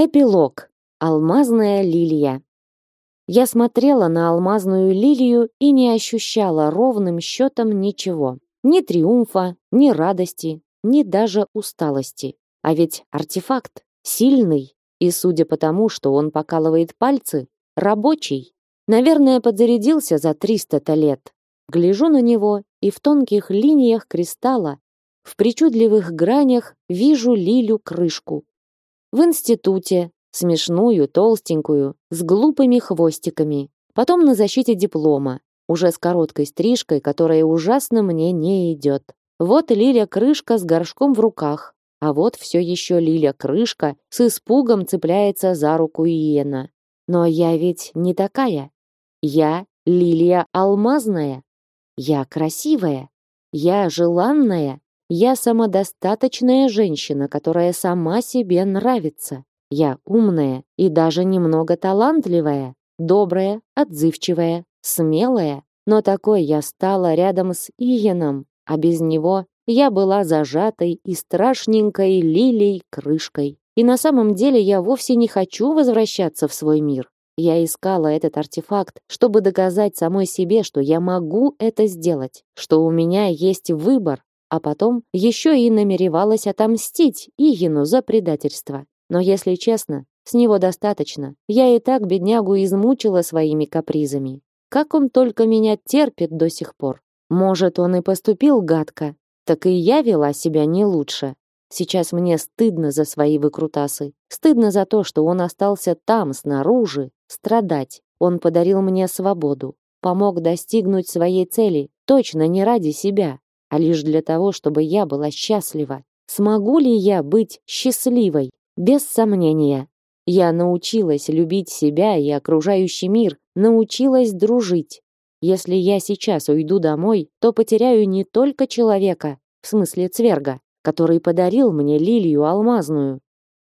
Эпилог. Алмазная лилия. Я смотрела на алмазную лилию и не ощущала ровным счетом ничего. Ни триумфа, ни радости, ни даже усталости. А ведь артефакт сильный, и судя по тому, что он покалывает пальцы, рабочий. Наверное, подзарядился за 300 лет. Гляжу на него, и в тонких линиях кристалла, в причудливых гранях вижу лилю-крышку. В институте, смешную, толстенькую, с глупыми хвостиками. Потом на защите диплома, уже с короткой стрижкой, которая ужасно мне не идет. Вот Лиля-крышка с горшком в руках, а вот все еще Лиля-крышка с испугом цепляется за руку Иена. Но я ведь не такая. Я Лилия алмазная. Я красивая. Я желанная. Я самодостаточная женщина, которая сама себе нравится. Я умная и даже немного талантливая, добрая, отзывчивая, смелая. Но такой я стала рядом с Иеном, а без него я была зажатой и страшненькой лилией крышкой. И на самом деле я вовсе не хочу возвращаться в свой мир. Я искала этот артефакт, чтобы доказать самой себе, что я могу это сделать, что у меня есть выбор, а потом еще и намеревалась отомстить Игину за предательство. Но если честно, с него достаточно. Я и так беднягу измучила своими капризами. Как он только меня терпит до сих пор. Может, он и поступил гадко, так и я вела себя не лучше. Сейчас мне стыдно за свои выкрутасы. Стыдно за то, что он остался там, снаружи, страдать. Он подарил мне свободу, помог достигнуть своей цели, точно не ради себя, а лишь для того, чтобы я была счастлива. Смогу ли я быть счастливой? Без сомнения. Я научилась любить себя и окружающий мир, научилась дружить. Если я сейчас уйду домой, то потеряю не только человека, в смысле цверга, который подарил мне лилию алмазную,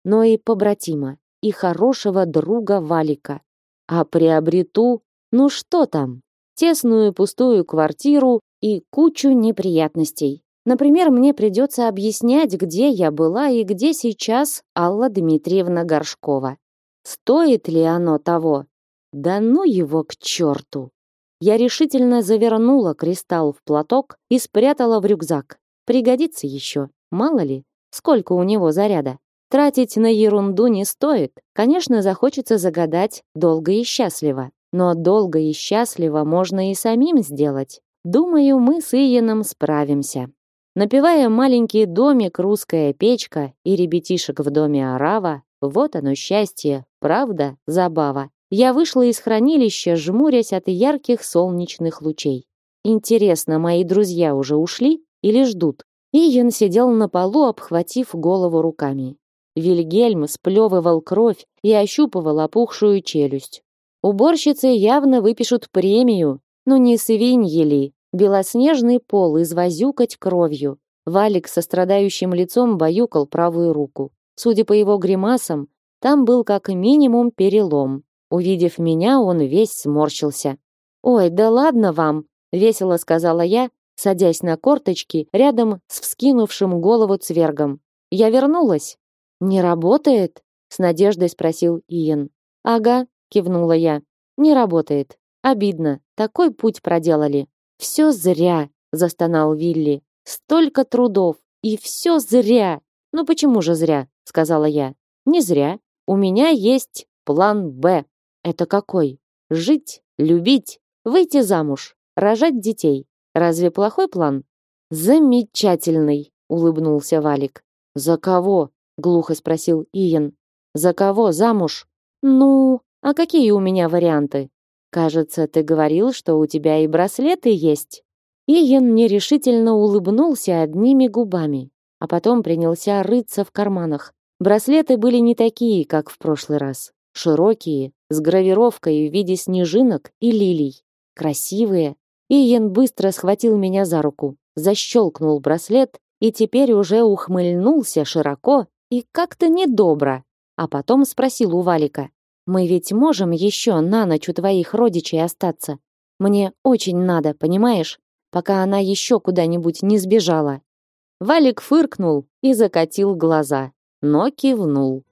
но и побратима, и хорошего друга Валика. А приобрету, ну что там, тесную пустую квартиру и кучу неприятностей. Например, мне придется объяснять, где я была и где сейчас Алла Дмитриевна Горшкова. Стоит ли оно того? Да ну его к черту! Я решительно завернула кристалл в платок и спрятала в рюкзак. Пригодится еще, мало ли, сколько у него заряда. Тратить на ерунду не стоит. Конечно, захочется загадать долго и счастливо. Но долго и счастливо можно и самим сделать. Думаю, мы с Иеном справимся. Напевая маленький домик, русская печка и ребятишек в доме Арава, вот оно счастье, правда, забава. Я вышла из хранилища, жмурясь от ярких солнечных лучей. Интересно, мои друзья уже ушли или ждут? Иен сидел на полу, обхватив голову руками. Вильгельм сплевывал кровь и ощупывал опухшую челюсть. Уборщицы явно выпишут премию, ну не свиньи ли? Белоснежный пол извозюкать кровью. Валик со страдающим лицом баюкал правую руку. Судя по его гримасам, там был как минимум перелом. Увидев меня, он весь сморщился. «Ой, да ладно вам!» — весело сказала я, садясь на корточки рядом с вскинувшим голову цвергом. «Я вернулась». «Не работает?» — с надеждой спросил Иен. «Ага», — кивнула я. «Не работает. Обидно, такой путь проделали. Все зря, застонал Вилли. Столько трудов, и все зря. Ну почему же зря, сказала я. Не зря. У меня есть план Б. Это какой? Жить, любить, выйти замуж, рожать детей. Разве плохой план? Замечательный, улыбнулся Валик. За кого? глухо спросил Иен. За кого замуж? Ну, а какие у меня варианты? Кажется, ты говорил, что у тебя и браслеты есть. Иен нерешительно улыбнулся одними губами, а потом принялся рыться в карманах. Браслеты были не такие, как в прошлый раз. Широкие, с гравировкой в виде снежинок и лилий. Красивые. Иен быстро схватил меня за руку, защелкнул браслет и теперь уже ухмыльнулся широко и как-то недобро, а потом спросил у Валика. Мы ведь можем еще на ночь у твоих родичей остаться. Мне очень надо, понимаешь? Пока она еще куда-нибудь не сбежала. Валик фыркнул и закатил глаза, но кивнул.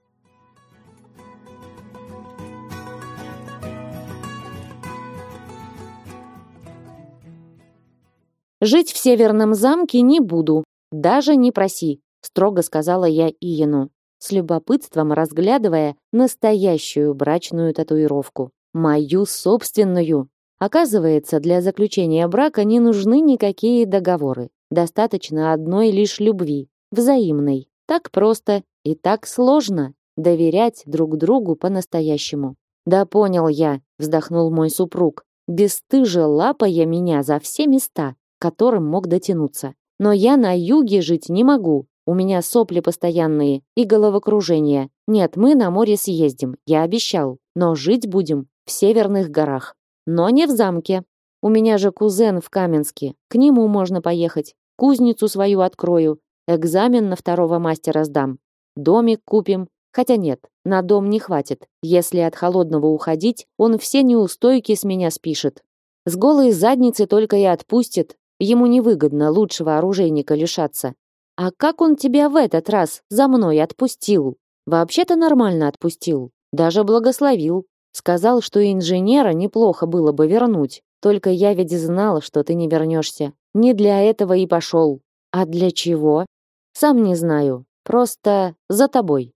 Жить в северном замке не буду, даже не проси, строго сказала я Иену с любопытством разглядывая настоящую брачную татуировку, мою собственную. Оказывается, для заключения брака не нужны никакие договоры. Достаточно одной лишь любви, взаимной. Так просто и так сложно доверять друг другу по-настоящему. Да понял я, вздохнул мой супруг, бесстыже лапая меня за все места, к которым мог дотянуться. Но я на юге жить не могу. У меня сопли постоянные и головокружение. Нет, мы на море съездим, я обещал. Но жить будем в северных горах. Но не в замке. У меня же кузен в Каменске. К нему можно поехать. Кузницу свою открою. Экзамен на второго мастера сдам. Домик купим. Хотя нет, на дом не хватит. Если от холодного уходить, он все неустойки с меня спишет. С голой задницы только и отпустит, Ему невыгодно лучшего оружейника лишаться. А как он тебя в этот раз за мной отпустил? Вообще-то нормально отпустил. Даже благословил. Сказал, что инженера неплохо было бы вернуть. Только я ведь знал, что ты не вернешься. Не для этого и пошел. А для чего? Сам не знаю. Просто за тобой.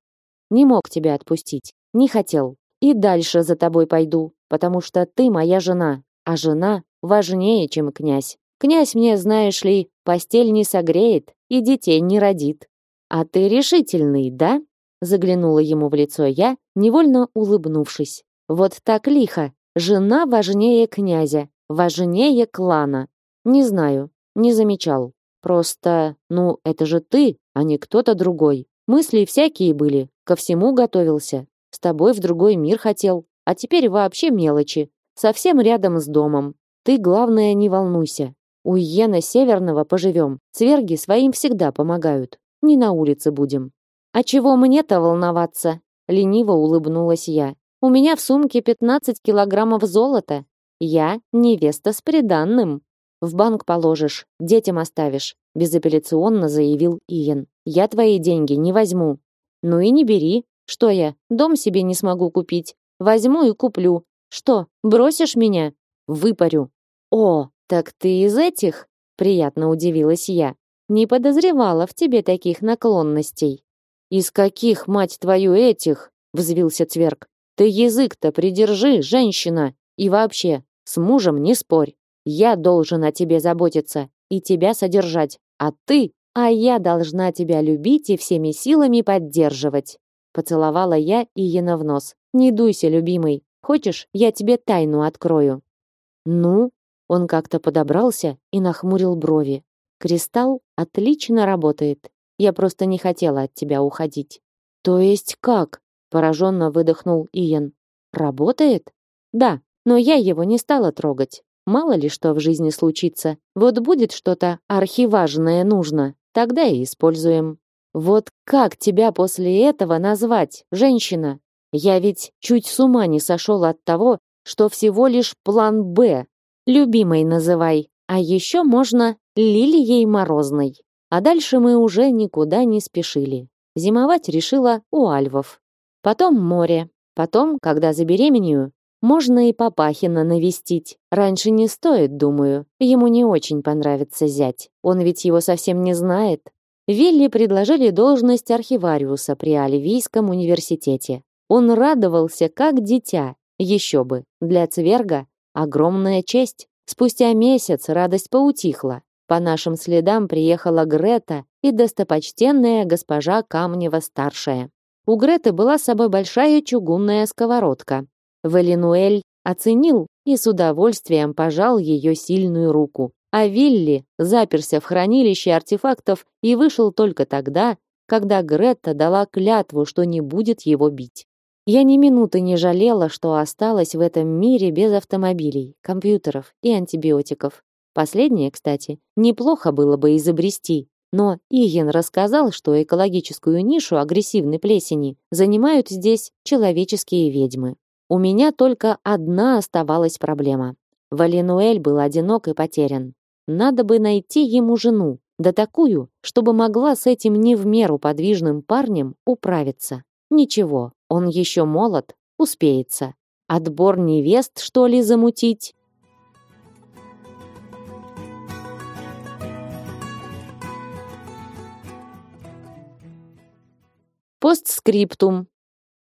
Не мог тебя отпустить. Не хотел. И дальше за тобой пойду, потому что ты моя жена, а жена важнее, чем князь. Князь мне, знаешь ли, постель не согреет и детей не родит. А ты решительный, да? Заглянула ему в лицо я, невольно улыбнувшись. Вот так лихо. Жена важнее князя, важнее клана. Не знаю, не замечал. Просто, ну, это же ты, а не кто-то другой. Мысли всякие были, ко всему готовился. С тобой в другой мир хотел, а теперь вообще мелочи. Совсем рядом с домом. Ты, главное, не волнуйся. У Йена Северного поживем. Цверги своим всегда помогают. Не на улице будем. А чего мне-то волноваться? Лениво улыбнулась я. У меня в сумке 15 килограммов золота. Я невеста с приданным. В банк положишь, детям оставишь, безапелляционно заявил Иен. Я твои деньги не возьму. Ну и не бери. Что я, дом себе не смогу купить? Возьму и куплю. Что, бросишь меня? Выпарю. О, так ты из этих? Приятно удивилась я. Не подозревала в тебе таких наклонностей. Из каких, мать твою, этих? взвился Цверк. Ты язык-то придержи, женщина. И вообще, с мужем не спорь. Я должен о тебе заботиться и тебя содержать, а ты, а я должна тебя любить и всеми силами поддерживать. Поцеловала я Иена в нос. Не дуйся, любимый. Хочешь, я тебе тайну открою? Ну, он как-то подобрался и нахмурил брови. Кристалл отлично работает. Я просто не хотела от тебя уходить. То есть как? Пораженно выдохнул Иен. Работает? Да, но я его не стала трогать. Мало ли что в жизни случится. Вот будет что-то архиважное нужно, тогда и используем. Вот как тебя после этого назвать, женщина? Я ведь чуть с ума не сошел от того, что всего лишь план «Б», Любимой называй. А еще можно Лилией Морозной. А дальше мы уже никуда не спешили. Зимовать решила у альвов. Потом море. Потом, когда забеременею, можно и Папахина навестить. Раньше не стоит, думаю. Ему не очень понравится зять. Он ведь его совсем не знает. Вилли предложили должность архивариуса при Оливийском университете. Он радовался как дитя. Еще бы. Для Цверга Огромная честь. Спустя месяц радость поутихла. По нашим следам приехала Грета и достопочтенная госпожа Камнева-старшая. У Греты была с собой большая чугунная сковородка. Валинуэль оценил и с удовольствием пожал ее сильную руку. А Вилли заперся в хранилище артефактов и вышел только тогда, когда Грета дала клятву, что не будет его бить. Я ни минуты не жалела, что осталась в этом мире без автомобилей, компьютеров и антибиотиков. Последнее, кстати, неплохо было бы изобрести. Но Иен рассказал, что экологическую нишу агрессивной плесени занимают здесь человеческие ведьмы. У меня только одна оставалась проблема. Валинуэль был одинок и потерян. Надо бы найти ему жену, да такую, чтобы могла с этим не в меру подвижным парнем управиться. Ничего, он еще молод, успеется. Отбор невест, что ли, замутить? Постскриптум.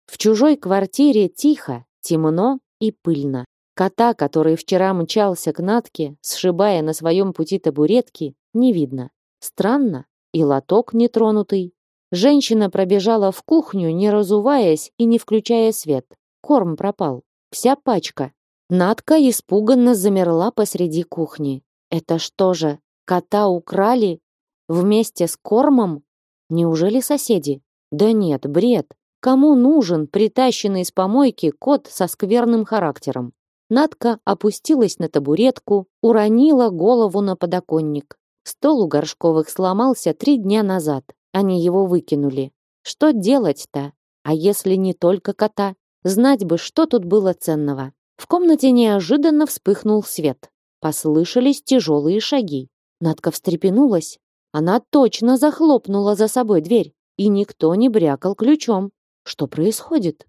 В чужой квартире тихо, темно и пыльно. Кота, который вчера мчался к Натке, сшибая на своем пути табуретки, не видно. Странно, и лоток нетронутый. Женщина пробежала в кухню, не разуваясь и не включая свет. Корм пропал. Вся пачка. Надка испуганно замерла посреди кухни. Это что же, кота украли вместе с кормом? Неужели соседи? Да нет, бред. Кому нужен притащенный с помойки кот со скверным характером? Надка опустилась на табуретку, уронила голову на подоконник. Стол у Горшковых сломался три дня назад. Они его выкинули. Что делать-то? А если не только кота? Знать бы, что тут было ценного. В комнате неожиданно вспыхнул свет. Послышались тяжелые шаги. Надка встрепенулась. Она точно захлопнула за собой дверь, и никто не брякал ключом. Что происходит?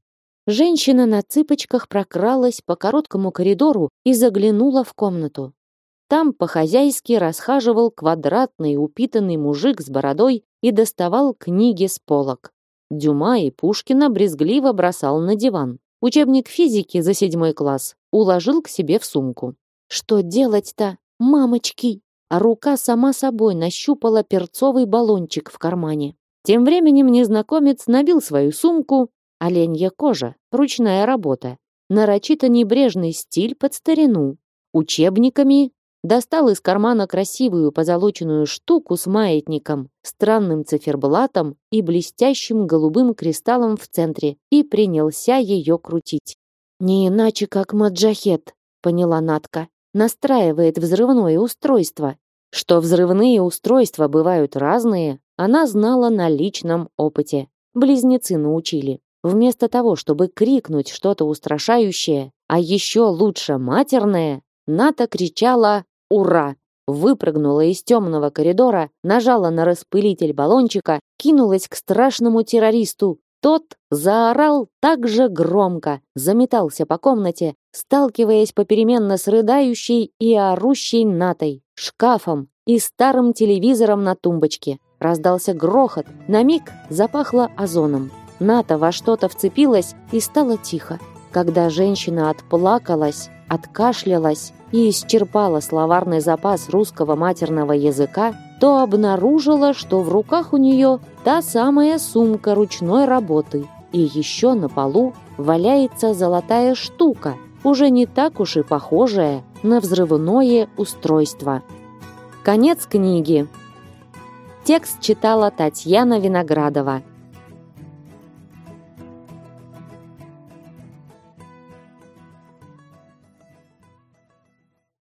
Женщина на цыпочках прокралась по короткому коридору и заглянула в комнату. Там по-хозяйски расхаживал квадратный упитанный мужик с бородой и доставал книги с полок. Дюма и Пушкина брезгливо бросал на диван. Учебник физики за седьмой класс уложил к себе в сумку. Что делать-то, мамочки? А рука сама собой нащупала перцовый баллончик в кармане. Тем временем незнакомец набил свою сумку, оленья кожа, ручная работа, нарочито небрежный стиль под старину, учебниками, достал из кармана красивую позолоченную штуку с маятником, странным циферблатом и блестящим голубым кристаллом в центре и принялся ее крутить. «Не иначе, как маджахет», — поняла Натка, настраивает взрывное устройство. Что взрывные устройства бывают разные, она знала на личном опыте. Близнецы научили. Вместо того, чтобы крикнуть что-то устрашающее, а еще лучше матерное, Ната кричала «Ура!», выпрыгнула из темного коридора, нажала на распылитель баллончика, кинулась к страшному террористу. Тот заорал так же громко, заметался по комнате, сталкиваясь попеременно с рыдающей и орущей Натой, шкафом и старым телевизором на тумбочке. Раздался грохот, на миг запахло озоном. Ната во что-то вцепилась и стало тихо. Когда женщина отплакалась, откашлялась и исчерпала словарный запас русского матерного языка, то обнаружила, что в руках у нее та самая сумка ручной работы, и еще на полу валяется золотая штука, уже не так уж и похожая на взрывное устройство. Конец книги. Текст читала Татьяна Виноградова.